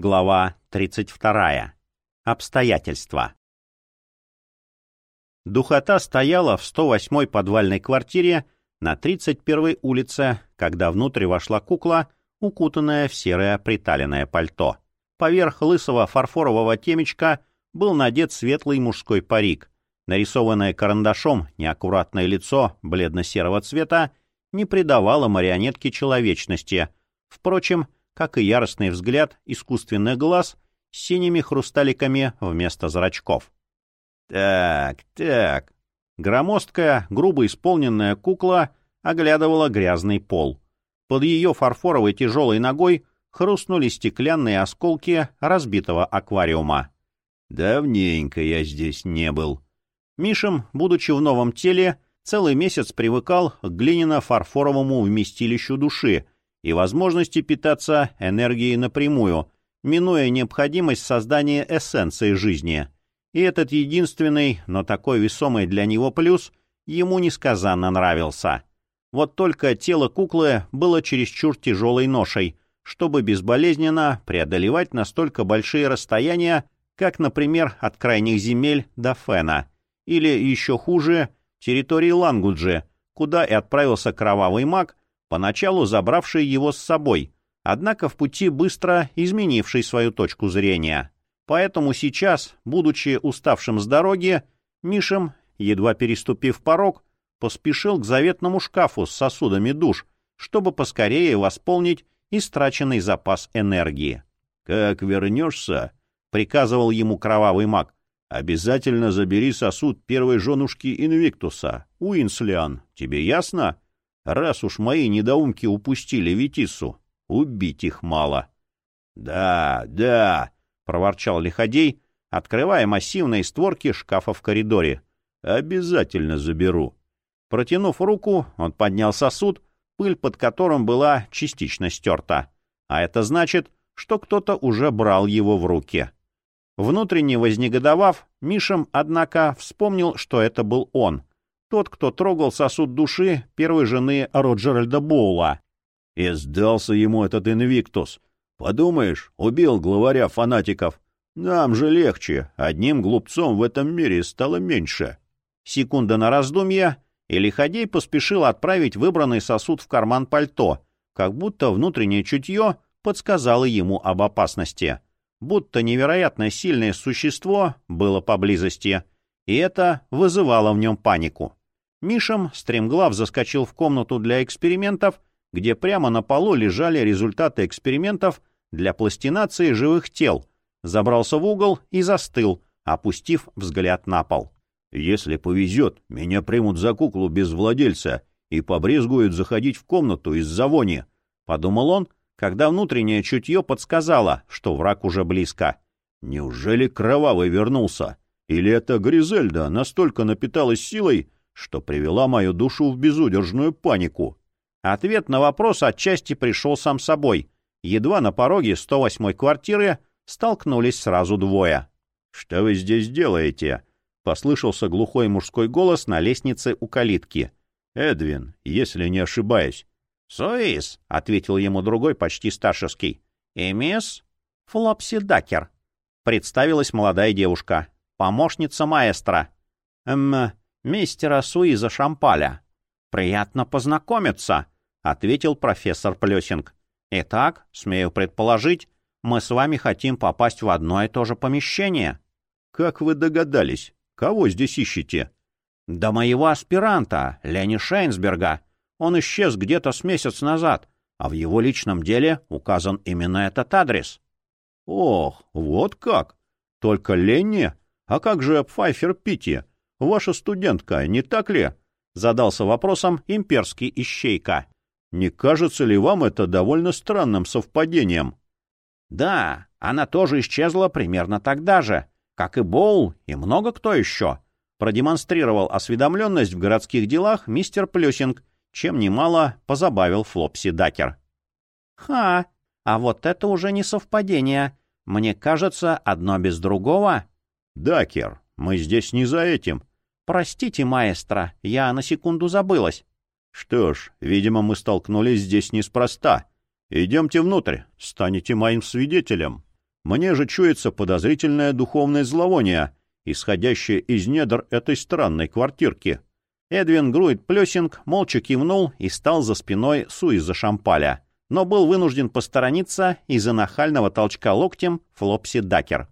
Глава 32. Обстоятельства. Духота стояла в 108-й подвальной квартире на 31-й улице, когда внутрь вошла кукла, укутанная в серое приталенное пальто. Поверх лысого фарфорового темечка был надет светлый мужской парик. Нарисованное карандашом неаккуратное лицо бледно-серого цвета не придавало марионетке человечности. Впрочем, как и яростный взгляд искусственных глаз с синими хрусталиками вместо зрачков. Так, так. Громоздкая, грубо исполненная кукла оглядывала грязный пол. Под ее фарфоровой тяжелой ногой хрустнули стеклянные осколки разбитого аквариума. Давненько я здесь не был. Мишем, будучи в новом теле, целый месяц привыкал к глиняно-фарфоровому вместилищу души и возможности питаться энергией напрямую, минуя необходимость создания эссенции жизни. И этот единственный, но такой весомый для него плюс ему несказанно нравился. Вот только тело куклы было чересчур тяжелой ношей, чтобы безболезненно преодолевать настолько большие расстояния, как, например, от крайних земель до Фена, или, еще хуже, территории Лангуджи, куда и отправился кровавый маг, поначалу забравший его с собой, однако в пути быстро изменивший свою точку зрения. Поэтому сейчас, будучи уставшим с дороги, Мишем, едва переступив порог, поспешил к заветному шкафу с сосудами душ, чтобы поскорее восполнить истраченный запас энергии. «Как вернешься», — приказывал ему кровавый маг, — «обязательно забери сосуд первой женушки Инвиктуса, Уинслиан. Тебе ясно? Раз уж мои недоумки упустили Витису, убить их мало». «Да, да», — проворчал Лиходей, открывая массивные створки шкафа в коридоре. «Обязательно заберу». Протянув руку, он поднял сосуд, пыль под которым была частично стерта. А это значит, что кто-то уже брал его в руки. Внутренне вознегодовав, Мишем, однако, вспомнил, что это был он. Тот, кто трогал сосуд души первой жены Роджеральда Боула. И сдался ему этот инвиктус. Подумаешь, убил главаря фанатиков. Нам же легче, одним глупцом в этом мире стало меньше. Секунда на раздумье, и Лиходей поспешил отправить выбранный сосуд в карман пальто, как будто внутреннее чутье подсказало ему об опасности. Будто невероятно сильное существо было поблизости, и это вызывало в нем панику. Мишем стремглав заскочил в комнату для экспериментов, где прямо на полу лежали результаты экспериментов для пластинации живых тел, забрался в угол и застыл, опустив взгляд на пол. Если повезет, меня примут за куклу без владельца и побрезгуют заходить в комнату из-за вони, — подумал он, когда внутреннее чутье подсказало, что враг уже близко. Неужели Кровавый вернулся? Или эта Гризельда настолько напиталась силой, что привела мою душу в безудержную панику? Ответ на вопрос отчасти пришел сам собой. Едва на пороге 108-й квартиры столкнулись сразу двое. — Что вы здесь делаете? послышался глухой мужской голос на лестнице у калитки. «Эдвин, если не ошибаюсь». «Суис», — ответил ему другой, почти старшеский. «И мисс Флопси Дакер», — представилась молодая девушка. «Помощница маэстро». «Эм, мистера Суиза Шампаля». «Приятно познакомиться», — ответил профессор Плесинг. «Итак, смею предположить, мы с вами хотим попасть в одно и то же помещение». «Как вы догадались?» Кого здесь ищете? — Да моего аспиранта, Лени Шейнсберга. Он исчез где-то с месяц назад, а в его личном деле указан именно этот адрес. — Ох, вот как! Только Ленни? А как же Пфайфер Питти? Ваша студентка, не так ли? — задался вопросом имперский ищейка. — Не кажется ли вам это довольно странным совпадением? — Да, она тоже исчезла примерно тогда же, как и Боул и много кто еще, продемонстрировал осведомленность в городских делах мистер Плюсинг, чем немало позабавил Флопси Дакер. «Ха! А вот это уже не совпадение. Мне кажется, одно без другого». «Дакер, мы здесь не за этим». «Простите, маэстро, я на секунду забылась». «Что ж, видимо, мы столкнулись здесь неспроста. Идемте внутрь, станете моим свидетелем». Мне же чуется подозрительное духовное зловоние, исходящее из недр этой странной квартирки. Эдвин Груит Плесинг молча кивнул и стал за спиной Суиза Шампаля, но был вынужден посторониться из-за нахального толчка локтем Флопси Дакер.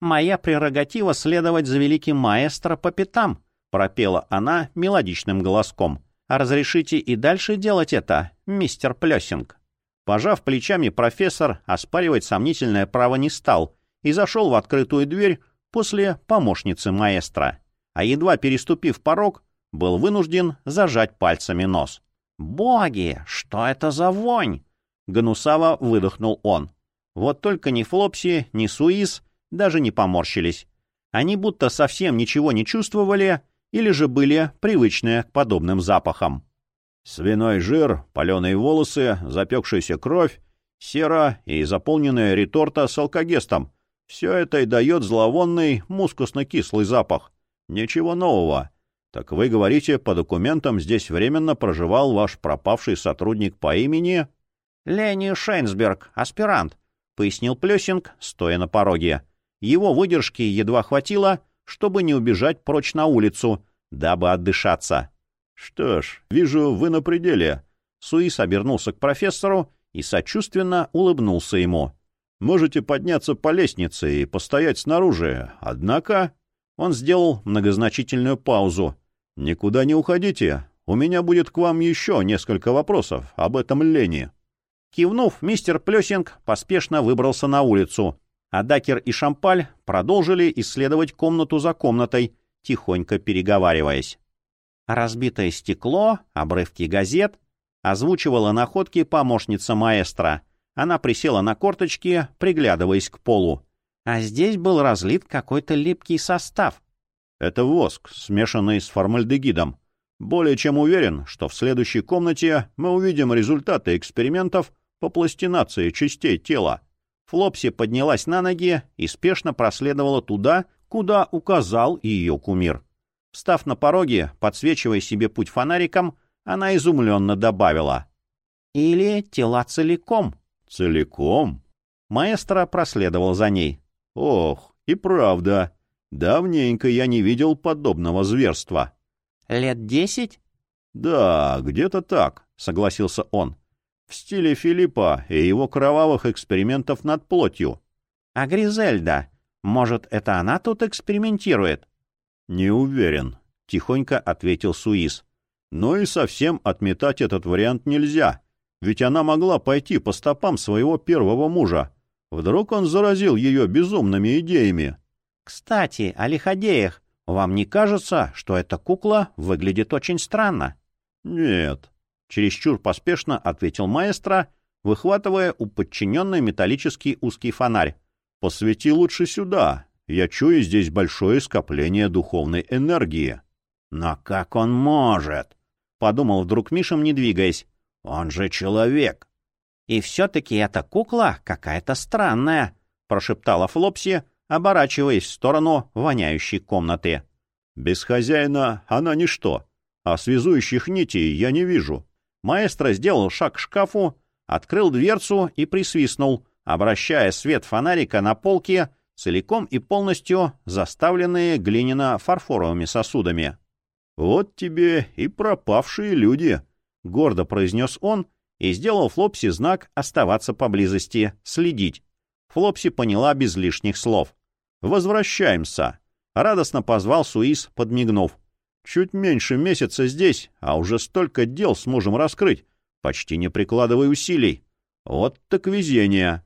«Моя прерогатива следовать за великим маэстро по пятам», — пропела она мелодичным голоском. «А разрешите и дальше делать это, мистер Плесинг?» Пожав плечами, профессор оспаривать сомнительное право не стал и зашел в открытую дверь после помощницы маэстро. А едва переступив порог, был вынужден зажать пальцами нос. «Боги, что это за вонь?» Гнусаво выдохнул он. Вот только ни Флопси, ни Суис даже не поморщились. Они будто совсем ничего не чувствовали или же были привычны к подобным запахам. Свиной жир, паленые волосы, запекшаяся кровь, сера и заполненная реторта с алкогестом. Все это и дает зловонный мускусно-кислый запах. Ничего нового. Так вы говорите, по документам здесь временно проживал ваш пропавший сотрудник по имени... Лени Шейнсберг, аспирант, — пояснил Плесинг, стоя на пороге. Его выдержки едва хватило, чтобы не убежать прочь на улицу, дабы отдышаться. — Что ж, вижу, вы на пределе. Суис обернулся к профессору и сочувственно улыбнулся ему. — Можете подняться по лестнице и постоять снаружи, однако... Он сделал многозначительную паузу. — Никуда не уходите. У меня будет к вам еще несколько вопросов об этом Лене. Кивнув, мистер Плесинг поспешно выбрался на улицу, а Дакер и Шампаль продолжили исследовать комнату за комнатой, тихонько переговариваясь. Разбитое стекло, обрывки газет, озвучивала находки помощница маэстро. Она присела на корточки, приглядываясь к полу. А здесь был разлит какой-то липкий состав. Это воск, смешанный с формальдегидом. Более чем уверен, что в следующей комнате мы увидим результаты экспериментов по пластинации частей тела. Флопси поднялась на ноги и спешно проследовала туда, куда указал ее кумир. Встав на пороге, подсвечивая себе путь фонариком, она изумленно добавила. «Или тела целиком?» «Целиком?» Маэстро проследовал за ней. «Ох, и правда. Давненько я не видел подобного зверства». «Лет десять?» «Да, где-то так», — согласился он в стиле Филиппа и его кровавых экспериментов над плотью. — А Гризельда? Может, это она тут экспериментирует? — Не уверен, — тихонько ответил Суис. — Но и совсем отметать этот вариант нельзя, ведь она могла пойти по стопам своего первого мужа. Вдруг он заразил ее безумными идеями. — Кстати, о лиходеях. Вам не кажется, что эта кукла выглядит очень странно? — Нет, Чересчур поспешно ответил маэстро, выхватывая у подчиненной металлический узкий фонарь. «Посвети лучше сюда. Я чую здесь большое скопление духовной энергии». «Но как он может?» — подумал вдруг Мишем, не двигаясь. «Он же человек». «И все-таки эта кукла какая-то странная», — прошептала Флопси, оборачиваясь в сторону воняющей комнаты. «Без хозяина она ничто, а связующих нитей я не вижу. Маэстро сделал шаг к шкафу, открыл дверцу и присвистнул, обращая свет фонарика на полке, целиком и полностью заставленные глиняно-фарфоровыми сосудами. «Вот тебе и пропавшие люди», — гордо произнес он и сделал Флопси знак «оставаться поблизости, следить». Флопси поняла без лишних слов. «Возвращаемся», — радостно позвал Суис, подмигнув. Чуть меньше месяца здесь, а уже столько дел сможем раскрыть, почти не прикладывая усилий. Вот так везение.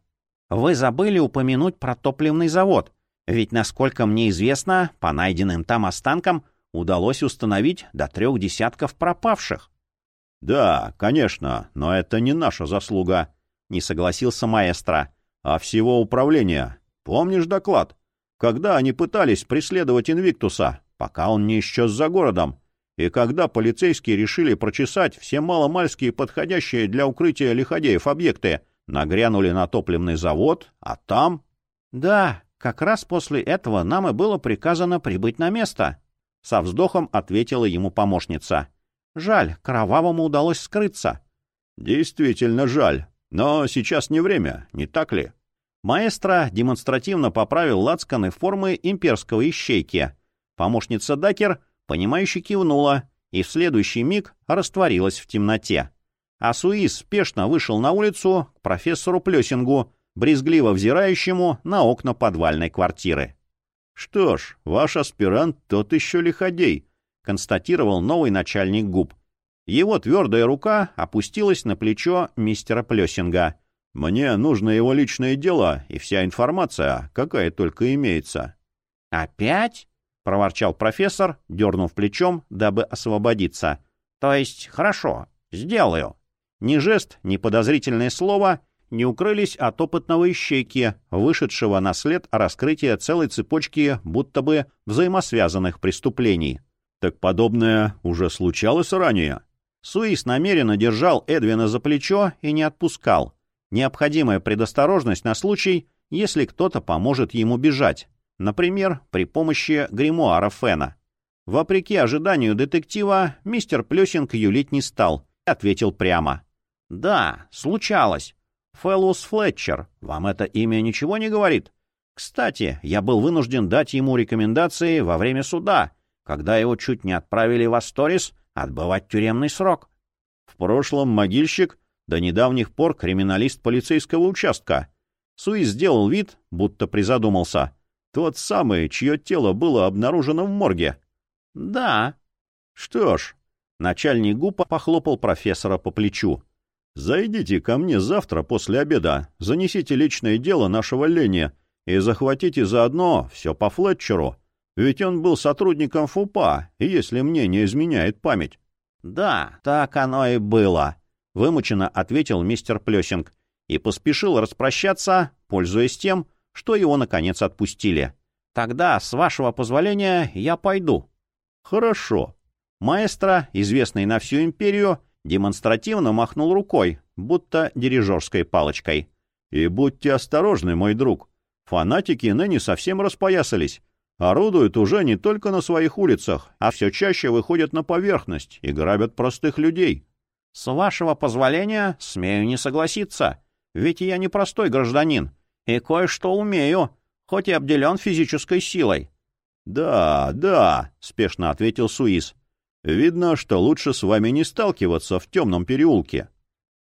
Вы забыли упомянуть про топливный завод. Ведь, насколько мне известно, по найденным там останкам удалось установить до трех десятков пропавших. — Да, конечно, но это не наша заслуга, — не согласился маэстро, — а всего управления. Помнишь доклад? Когда они пытались преследовать Инвиктуса, пока он не исчез за городом. И когда полицейские решили прочесать все маломальские подходящие для укрытия лиходеев объекты, нагрянули на топливный завод, а там... — Да, как раз после этого нам и было приказано прибыть на место. Со вздохом ответила ему помощница. — Жаль, Кровавому удалось скрыться. — Действительно жаль. Но сейчас не время, не так ли? Маэстро демонстративно поправил лацканы формы имперского ищейки. Помощница Дакер, понимающе кивнула, и в следующий миг растворилась в темноте. А Суис спешно вышел на улицу к профессору Плесингу, брезгливо взирающему на окна подвальной квартиры. «Что ж, ваш аспирант тот еще лиходей», — констатировал новый начальник губ. Его твердая рука опустилась на плечо мистера Плесинга. «Мне нужно его личное дело и вся информация, какая только имеется». «Опять?» — проворчал профессор, дернув плечом, дабы освободиться. «То есть, хорошо, сделаю». Ни жест, ни подозрительное слово не укрылись от опытного ищейки, вышедшего на след раскрытия целой цепочки будто бы взаимосвязанных преступлений. «Так подобное уже случалось ранее?» Суис намеренно держал Эдвина за плечо и не отпускал. Необходимая предосторожность на случай, если кто-то поможет ему бежать. Например, при помощи гримуара Фена. Вопреки ожиданию детектива, мистер Плюсинг юлить не стал, ответил прямо. «Да, случалось. Фэллус Флетчер. Вам это имя ничего не говорит? Кстати, я был вынужден дать ему рекомендации во время суда, когда его чуть не отправили в Асторис отбывать тюремный срок. В прошлом могильщик, до недавних пор криминалист полицейского участка. Суи сделал вид, будто призадумался. Тот самый, чье тело было обнаружено в морге. — Да. — Что ж, начальник ГУПа похлопал профессора по плечу. — Зайдите ко мне завтра после обеда, занесите личное дело нашего Лени и захватите заодно все по Флетчеру. Ведь он был сотрудником ФУПА, если мне не изменяет память. — Да, так оно и было, — вымученно ответил мистер Плесинг и поспешил распрощаться, пользуясь тем, что его, наконец, отпустили. — Тогда, с вашего позволения, я пойду. — Хорошо. Маэстро, известный на всю империю, демонстративно махнул рукой, будто дирижерской палочкой. — И будьте осторожны, мой друг. Фанатики ныне совсем распоясались орудуют уже не только на своих улицах, а все чаще выходят на поверхность и грабят простых людей. — С вашего позволения смею не согласиться, ведь я не простой гражданин и кое-что умею, хоть и обделен физической силой. — Да, да, — спешно ответил Суис. — Видно, что лучше с вами не сталкиваться в темном переулке.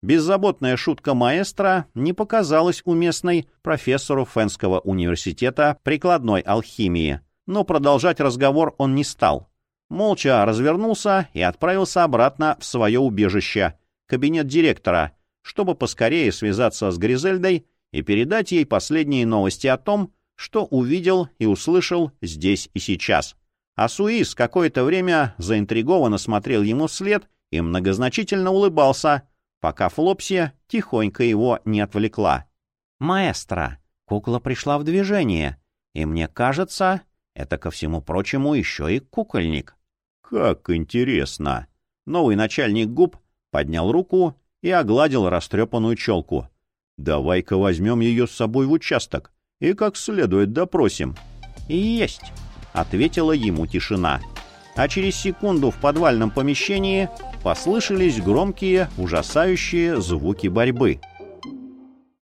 Беззаботная шутка маэстро не показалась уместной профессору Фенского университета прикладной алхимии, но продолжать разговор он не стал. Молча развернулся и отправился обратно в свое убежище, кабинет директора, чтобы поскорее связаться с Гризельдой и передать ей последние новости о том, что увидел и услышал здесь и сейчас. А Суис какое-то время заинтригованно смотрел ему вслед и многозначительно улыбался, пока Флопсия тихонько его не отвлекла. «Маэстро, кукла пришла в движение, и мне кажется, это, ко всему прочему, еще и кукольник». «Как интересно!» Новый начальник губ поднял руку и огладил растрепанную челку. «Давай-ка возьмем ее с собой в участок и как следует допросим». «Есть!» — ответила ему тишина. А через секунду в подвальном помещении послышались громкие, ужасающие звуки борьбы.